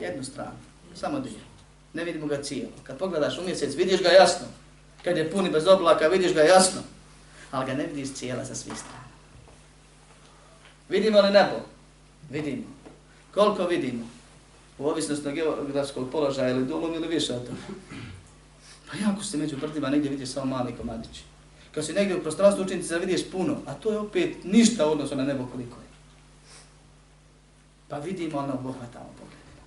Jednu stranu. Samo dio. Ne vidimo ga cijelo. Kad pogledaš u mjesec, vidiš ga jasno. Kad je puni bez oblaka, vidiš ga jasno. Ali ga ne vidiš cijela sa svih strana. Vidimo li nebo? Vidimo. Koliko vidimo? U ovisnosti od geografskog položaja ili dulom ili više od toga. Pa jako se među brdima negdje vidiš samo mali komadići. Kad si negdje u prostranstvu učinici da vidiš puno, a to je opet ništa odnosno na nebo koliko je. Pa vidimo ono obuhvatamo pogledima.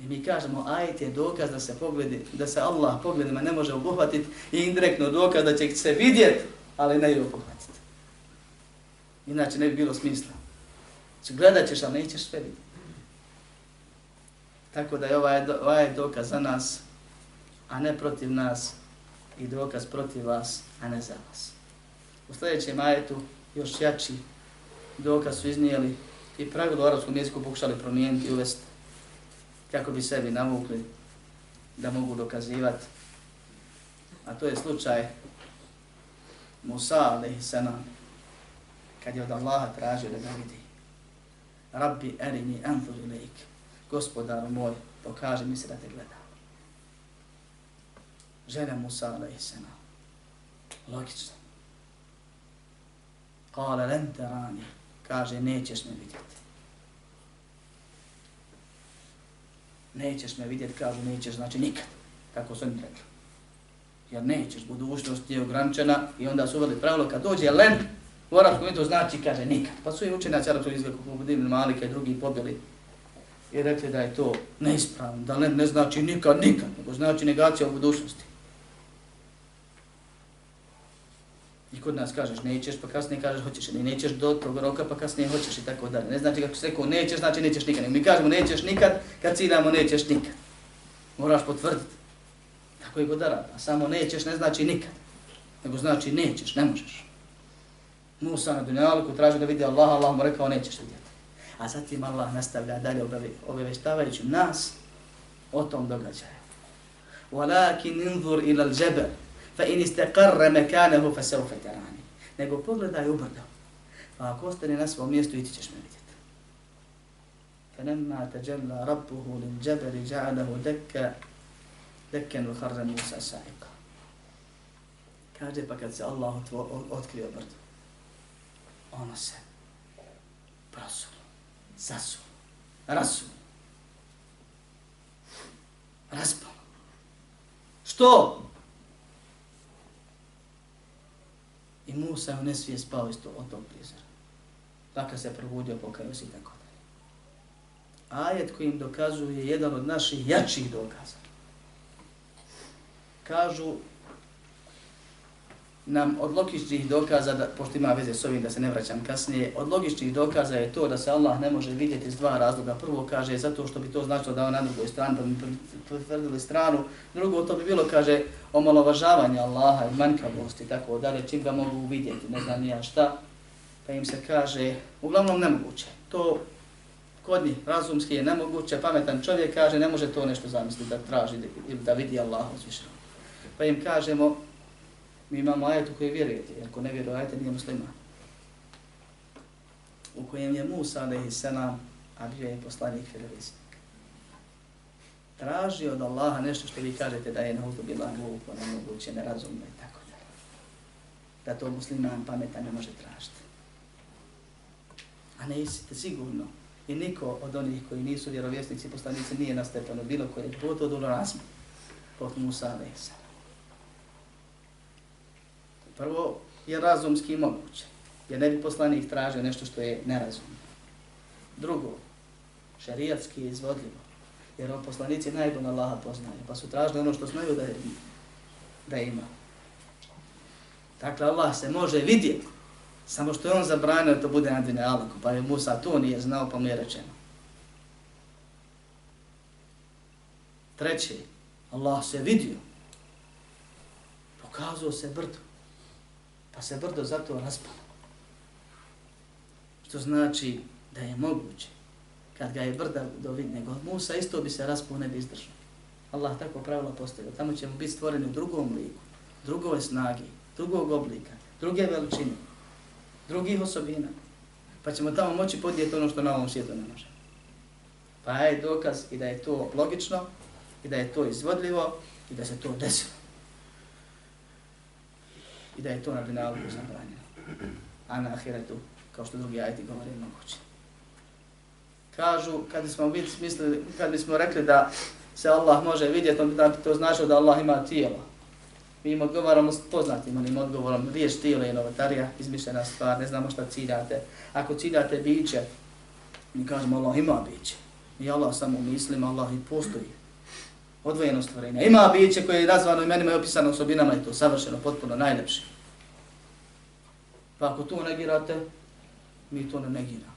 I mi kažemo, ajet je dokaz da se pogledi, da se Allah pogledima ne može obuhvatiti i indirektno dokaz da će se vidjeti, ali ne i obuhvatiti. Inače ne bi bilo smisla. Znači, gledat ćeš, ali nećeš sve vidjeti. Tako da je ovaj, ovaj dokaz za nas, a ne protiv nas, i dokaz protiv vas, a ne za vas. U sljedećem ajetu još jači dokaz su iznijeli i pravilo u arabskom jeziku pokušali promijeniti i uvesti kako bi sebi navukli da mogu dokazivati. A to je slučaj Musa alaihi kad je od Allaha tražio da ga vidi. Rabbi erini anfur ilaik. Gospodaru moj, pokaži mi se da te gledam žene Musa a.s. Logično. Kale len rani. Kaže, nećeš me vidjeti. Nećeš me vidjeti, kažu, nećeš, znači nikad. Tako su oni rekli. Jer nećeš, budućnost je ograničena i onda su uveli pravilo, kad dođe len, u arabskom to znači, kaže, nikad. Pa su i učenjaci arabskog izgleda, kako Ibn Malika i drugi pobili i rekli da je to neispravno, da len ne znači nikad, nikad, nego znači negacija u budućnosti. I kod nas kažeš nećeš, pa kasnije kažeš hoćeš, ne nećeš do tog roka, pa kasnije hoćeš i tako dalje. Ne znači kako se rekao nećeš, znači nećeš nikad. Mi kažemo nećeš nikad, kad ciljamo nećeš nikad. Moraš potvrditi. Tako je kod Araba. Samo nećeš ne znači nikad. Nego znači nećeš, ne možeš. Musa na dunjaliku traži da vidi Allah, Allah mu rekao nećeš vidjeti. A zatim Allah nastavlja dalje obavještavajući nas o tom događaju. Walakin inzur ila al-jabal istaqarra makanahu fa sawfa tarani. Nego pogledaj u brdo. Pa ako ostane na svom mjestu, i ti ćeš me vidjeti. فلما تجلى ربه للجبل جعله دكا دكا وخر موسى سائقا kaže pa kad se Allah otkrio brdo ono se prosulo zasulo rasulo raspalo što I Musa je u nesvije spao isto od tog prizora. Dakle se probudio, pokajao se i tako dalje. Ajet koji im dokazuje jedan od naših jačih dokaza. Kažu nam od logičnih dokaza, da, pošto ima veze s ovim da se ne vraćam kasnije, od logičnih dokaza je to da se Allah ne može vidjeti iz dva razloga. Prvo kaže zato što bi to značilo da on na drugoj strani, da bi potvrdili stranu. Drugo, to bi bilo, kaže, omalovažavanje Allaha i manjkavosti, tako dalje, čim ga mogu vidjeti, ne znam ja šta. Pa im se kaže, uglavnom nemoguće. To kod njih razumski je nemoguće, pametan čovjek kaže ne može to nešto zamisliti da traži ili da vidi Allaha uzvišeno. Pa im kažemo, Mi imamo ajet u koji vjerujete, ako ne vjeruje ajete, nije musliman. U kojem je Musa, alaihi sena, a bio je poslanik vjerovisnik. Traži od Allaha nešto što vi kažete da je na hudu bila glupo, nemoguće, nerazumno i tako da. Da to musliman pametan ne može tražiti. A ne isite sigurno. I niko od onih koji nisu vjerovjesnici i poslanici nije na stepenu bilo koje put od ulazma. Pot Musa, alaihi. Prvo je razumski moguće, jer ne bi poslanik tražio nešto što je nerazumno. Drugo, šarijatski je izvodljivo, jer on poslanici najbolje Allaha poznaju, pa su tražili ono što znaju da, je, da ima. Dakle, Allah se može vidjeti, samo što je on zabranio da to bude na dine pa je Musa to nije znao, pa mu je rečeno. Treće, Allah se vidio, pokazao se brdo, pa se brdo zato raspalo. Što znači da je moguće, kad ga je brda dovid, nego Musa isto bi se raspao, ne bi izdržao. Allah tako pravila postavio. Tamo ćemo biti stvoreni u drugom liku, drugove snagi, drugog oblika, druge veličine, drugih osobina. Pa ćemo tamo moći podijeti ono što na ovom svijetu ne može. Pa je dokaz i da je to logično, i da je to izvodljivo, i da se to desilo. I da je to na dinalu zabranjeno. A na ahiretu, kao što drugi ajti govori, moguće. Kažu, kad smo mislili, kad bismo rekli da se Allah može vidjeti, onda bi to značilo da Allah ima tijelo. Mi im odgovaramo s poznatim onim odgovorom, riješ tijelo je novotarija, izmišljena stvar, ne znamo šta ciljate. Ako ciljate biće, mi kažemo Allah ima biće. I Allah samo mislimo, Allah i postoji. Odvojeno stvorenje. Ima biće koje je nazvano imenima i opisano osobinama i to savršeno, potpuno, najlepše. Pa ako to negirate, mi to ne negiramo.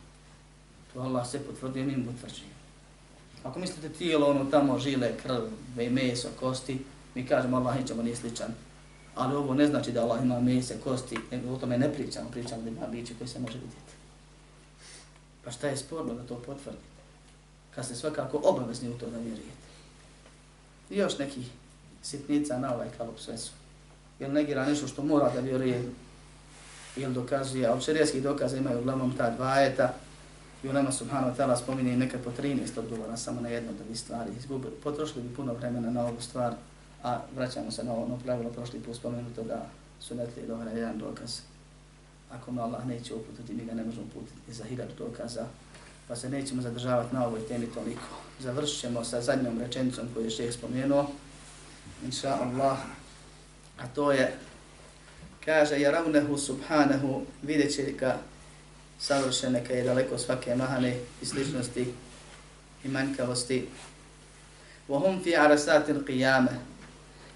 To Allah se potvrdio, mi mu. Ako mislite tijelo, ono tamo žile, krv, meso, kosti, mi kažemo Allah ničemu nije sličan. Ali ovo ne znači da Allah ima mese, kosti, nego o tome ne pričamo, pričamo da ima biće koje se može vidjeti. Pa šta je sporno da to potvrdite? Kad ste svakako obavezni u to da vjerujete. I još nekih sitnica na ovaj kalup sve su. Ili negira nešto što mora da vjeruje, ili dokazuje, a učerijskih dokaza imaju uglavnom ta dva eta, i u nama subhanahu wa ta'ala spominje nekad po 13 odgovora samo na jedno da bi stvari izgubili. Potrošili bi puno vremena na ovu stvar, a vraćamo se na ono pravilo prošli put spomenuto da su netli dobra jedan dokaz. Ako me Allah neće uputiti, mi ga ne možemo uputiti za hiljadu dokaza, pa se nećemo zadržavati na ovoj temi toliko. Završit ćemo sa zadnjom rečenicom koju je šeheh spomenuo, inša Allah, a to je, kaže, jaravnehu subhanahu, vidjet će ga savršene, kad je daleko svake mahane i sličnosti i manjkavosti. Vohum fi arasatil qiyame,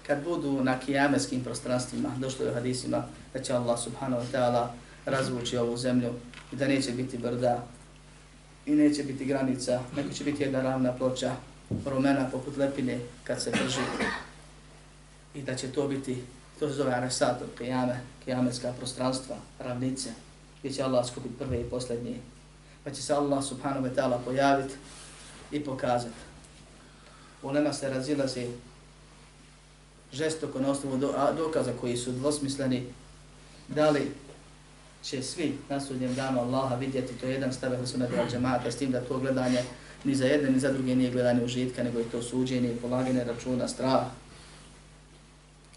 kad budu na kijameskim prostranstvima, došlo je u hadisima da će Allah subhanahu wa ta'ala razvući ovu zemlju i da neće biti brda i neće biti granica, neko će biti jedna ravna ploča, rumena poput lepine kad se prži i da će to biti, to se zove arasatil qiyame, kijametska prostranstva, ravnice, gdje će Allah skupiti prve i posljednje. Pa će se Allah subhanahu wa ta'ala pojaviti i pokazati. U nema se razilazi žestoko na osnovu do, dokaza koji su dvosmisleni, da li će svi na sudnjem danu Allaha vidjeti, to je jedan stave na sunnata al džemata, s tim da to gledanje ni za jedne ni za druge nije gledanje užitka, nego je to suđenje, polaganje računa, strah.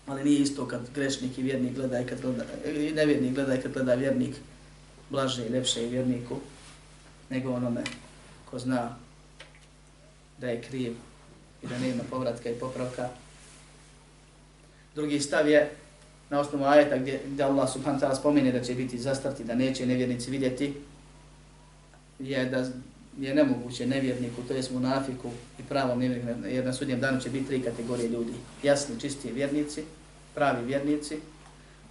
Ali nije isto kad grešnik i vjernik gleda i kad gleda, i nevjernik gleda i kad gleda vjernik, blaže i lepše i vjerniku, nego onome ko zna da je kriv i da nema povratka i popravka. Drugi stav je na osnovu ajeta gdje, gdje Allah subhanahu ta'ala spomine da će biti zastrti, da neće nevjernici vidjeti, je da je nemoguće nevjerniku, to jest munafiku i pravom nevjerniku, jer na sudnjem danu će biti tri kategorije ljudi. Jasni, čisti vjernici, pravi vjernici,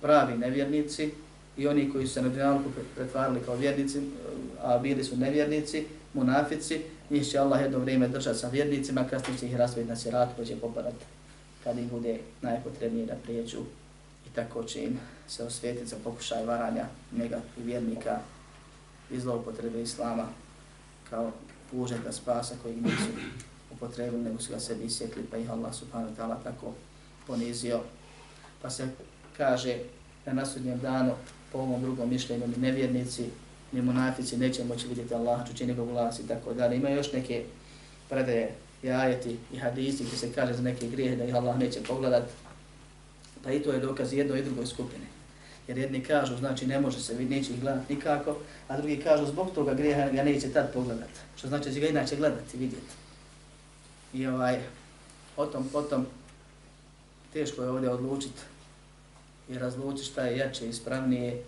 pravi nevjernici i oni koji su se na dunjalku pretvarali kao vjernici, a bili su nevjernici, munafici, njih će Allah jedno vrijeme držati sa vjernicima, kasnije će ih rasvojiti na sirat pa će popadati kad ih bude najpotrebnije da prijeđu tako će im se osvijetiti za pokušaj varanja njega i vjernika i zloupotrebe Islama kao pužeta spasa koji nisu upotrebili, nego su ga sebi isjekli, pa ih Allah subhanahu wa ta'ala tako ponizio. Pa se kaže da na sudnjem danu po ovom drugom mišljenju ni nevjernici, ni munafici neće moći vidjeti Allah, čući njegov glas i tako dalje. Ima još neke predaje i ajeti i hadisi gdje se kaže za neke grijehe da ih Allah neće pogledati, Pa i to je dokaz jedno i drugoj skupine. Jer jedni kažu, znači ne može se vidjeti, neće ih gledati nikako, a drugi kažu zbog toga grijeha ga neće tad pogledat. Što znači da će ga inače gledati vidjeti. I ovaj, o tom, potom, teško je ovdje odlučiti i razlučiti šta je jače i ispravnije,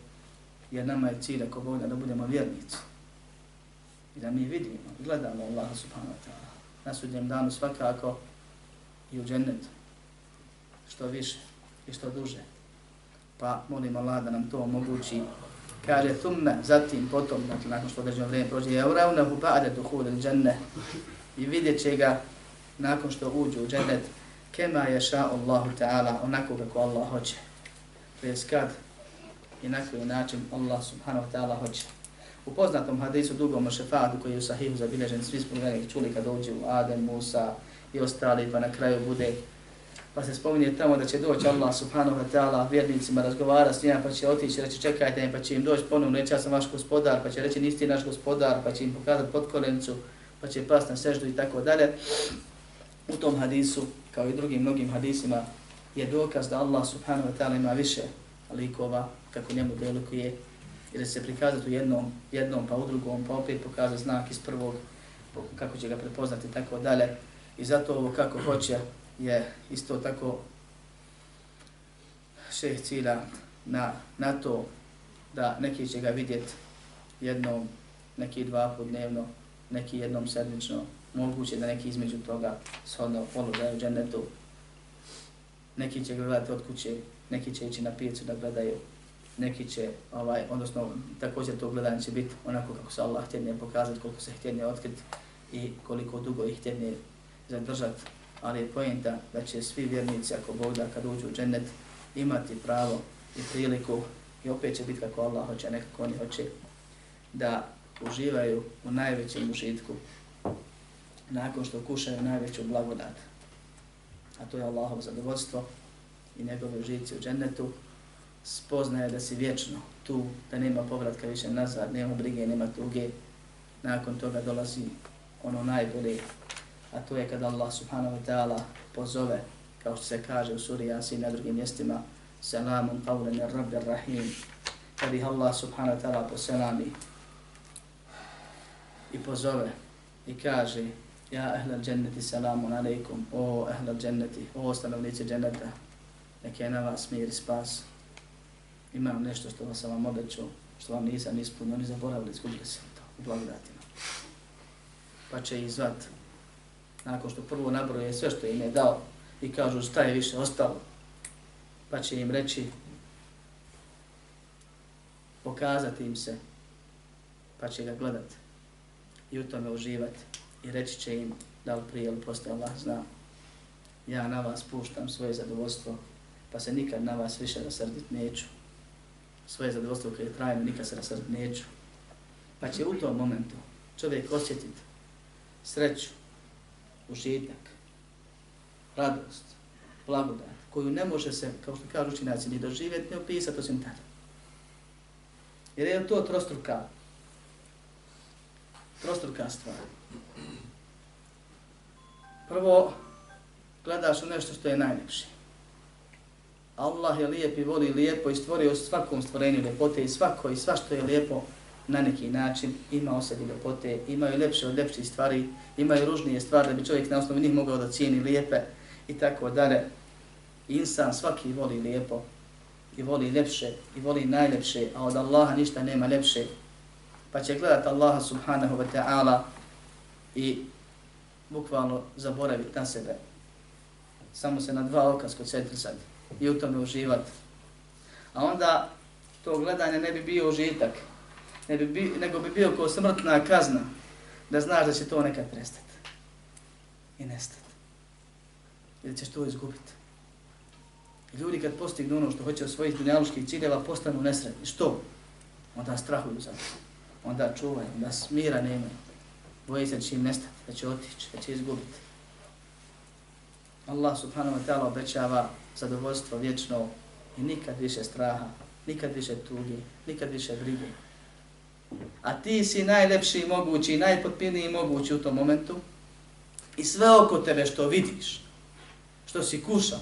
jer nama je cilj ako Boga da budemo vjernici. I da mi vidimo gledamo Allaha subhanahu wa ta'ala. Na sudnjem danu svakako i u džennetu. Što više i što duže. Pa molim Allah da nam to omogući. Kaže, thumme, zatim, potom, dakle, nakon što određeno vrijeme prođe, je uravnehu ba'de duhul dženne. I vidjet će ga nakon što uđu u džennet, kema je ša Allahu ta'ala, onako kako Allah hoće to je kad i na koji način Allah subhanahu wa ta'ala hoće. U poznatom hadisu dugom o šefatu koji je u sahihu zabilježen, svi smo ga čuli kad dođe u Adem, Musa i ostali, pa na kraju bude pa se spominje tamo da će doći Allah subhanahu wa ta'ala vjernicima razgovara s njima, pa će otići reći čekajte mi, pa će im doći ponovno reći ja sam vaš gospodar, pa će reći nisi naš gospodar, pa će im pokazati potkolenicu, pa će pas na seždu i tako dalje. U tom hadisu, kao i drugim mnogim hadisima, je dokaz da Allah subhanahu wa ta'ala ima više likova kako njemu delikuje da se prikazati u jednom, jednom pa u drugom, pa opet pokaza znak iz prvog, kako će ga prepoznati i tako dalje. I zato ovo kako hoće je isto tako šeh cilja na, na to da neki će ga vidjeti jednom, neki dva put dnevno, neki jednom sedmično, moguće da neki između toga shodno položaju džennetu. Neki će gledati od kuće, neki će ići na pijecu da gledaju, neki će, ovaj, odnosno također to gledanje će biti onako kako se Allah htjedne pokazati, koliko se htjedne otkriti i koliko dugo ih htjedne zadržati. Ali je pojenta da će svi vjernici, ako Bog da kad uđu u džennet, imati pravo i priliku i opet će biti kako Allah hoće, nekako oni hoće, da uživaju u najvećem užitku nakon što kušaju najveću blagodat. A to je Allahovo zadovoljstvo i njegove užici u džennetu. Spoznaje da si vječno tu, da nema povratka više nazad, nema brige, nema tuge. Nakon toga dolazi ono najbolje, a to je kada Allah subhanahu wa ta'ala pozove, kao što se kaže u suri Yasin na drugim mjestima, selamun qawlan ar rabbi rahim kada ih Allah subhanahu wa ta'ala poselami i pozove i kaže Ja ahlal dženneti salamun alaikum, o ahlal dženneti, o stanovnici dženneta, neke je na vas mir i spas. Imam nešto što vas vam obećao, što vam nisam ispunio, oni zaboravili, izgubili se to u blagodatima. Pa će ih nakon što prvo nabroje sve što im je dao i kažu šta je više ostalo, pa će im reći, pokazati im se, pa će ga gledati i u tome uživati i reći će im da li prije ili postoje Allah zna. Ja na vas puštam svoje zadovoljstvo, pa se nikad na vas više rasrdit neću. Svoje zadovoljstvo koje trajem nikad se rasrdit neću. Pa će u tom momentu čovjek osjetiti sreću, užitak, radost, blagodat, koju ne može se, kao što kažu učinaci, ni doživjeti, ni opisati osim tada. Jer je to trostruka, trostruka stvar. Prvo, gledaš u nešto što je najljepše. Allah je lijep i voli lijepo i stvorio svakom stvorenju ljepote i svako i sva što je lijepo na neki način ima osebi ljepote, imaju lepše od lepših stvari, imaju ružnije stvari da bi čovjek na osnovu njih mogao da cijeni lijepe i tako dalje. Insan svaki voli lijepo i voli ljepše i voli najljepše, a od Allaha ništa nema ljepše. Pa će gledat Allaha subhanahu wa ta'ala i bukvalno zaboraviti na sebe. Samo se na dva oka skoncentrisati i u tome uživati. A onda to gledanje ne bi bio užitak, ne bi bi, nego bi bio kao smrtna kazna, da znaš da će to nekad prestati i nestati. Ili ćeš to izgubiti. I ljudi kad postignu ono što hoće od svojih dunjaluških ciljeva, postanu nesretni. Što? Onda strahuju za to. Onda čuvaju, onda smira nemaju Boje se da će im nestati, da će otići, da će izgubiti. Allah subhanahu wa ta'ala obećava zadovoljstvo vječno i nikad više straha, nikad više tuge, nikad više brige. A ti si najlepši mogući, najpotpiniji mogući u tom momentu i sve oko tebe što vidiš, što si kušao,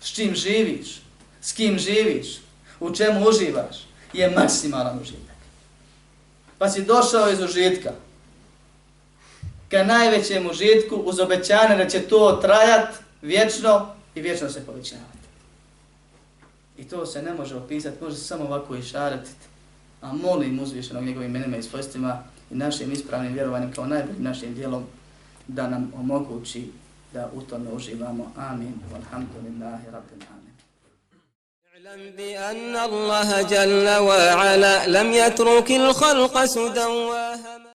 s čim živiš, s kim živiš, u čemu uživaš, je maksimalan užitak. Pa si došao iz užitka, ka najvećem užitku uz obećanje da će to trajat vječno i vječno se povećavati. I to se ne može opisati, može se samo ovako išaratiti A molim uzvišenog njegovim imenima i svojstvima i našim ispravnim vjerovanjem kao najboljim našim dijelom da nam omogući da u tome uživamo. Amin. Alhamdulillahi rabbil alamin. اعلم بأن الله جل وعلا لم يترك الخلق سدى